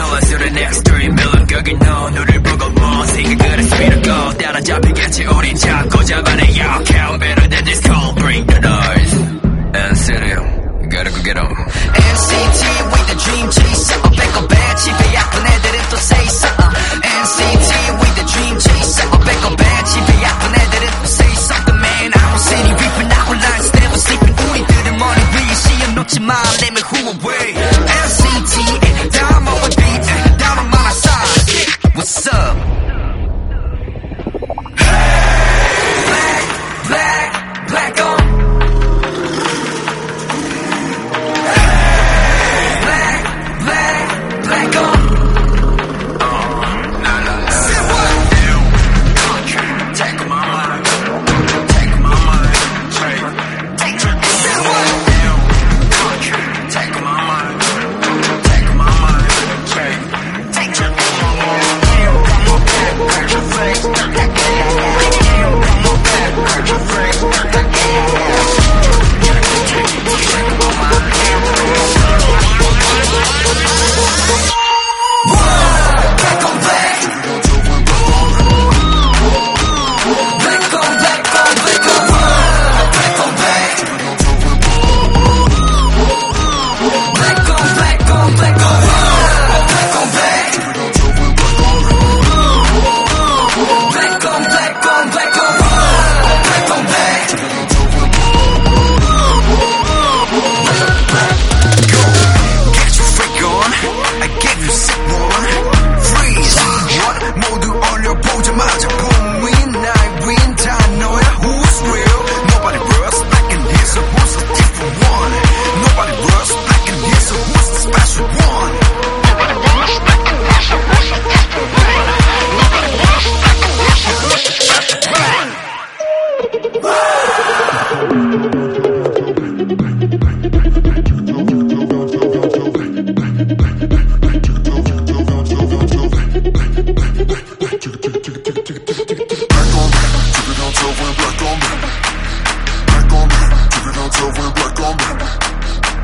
컬러스를 next dream 밀렁거긴 너 너를 보고 뭐 생각을 스피드 고 따라잡히겠지 우린 자꾸 잡아내 Y'all count better than this call Bring the noise NCT gotta go get on NCT with the dream chaser 어 뺏고 배 집에 약분 애들은 또 say something. NCT with the dream chaser 어 뺏고 배 집에 약분 애들은 to say something man I'm a city reaper now we're lying still sleeping 우리들의 머리 위에 시험 놓지 마 Let me who away 오자마자 boom win I win 다 너야 who's real nobody respecting here's a who's a different one. Nobody a who's the special one nobody respecting who's special one. Back on me, took it on till went black on me. Back on me, took it on till went black on me.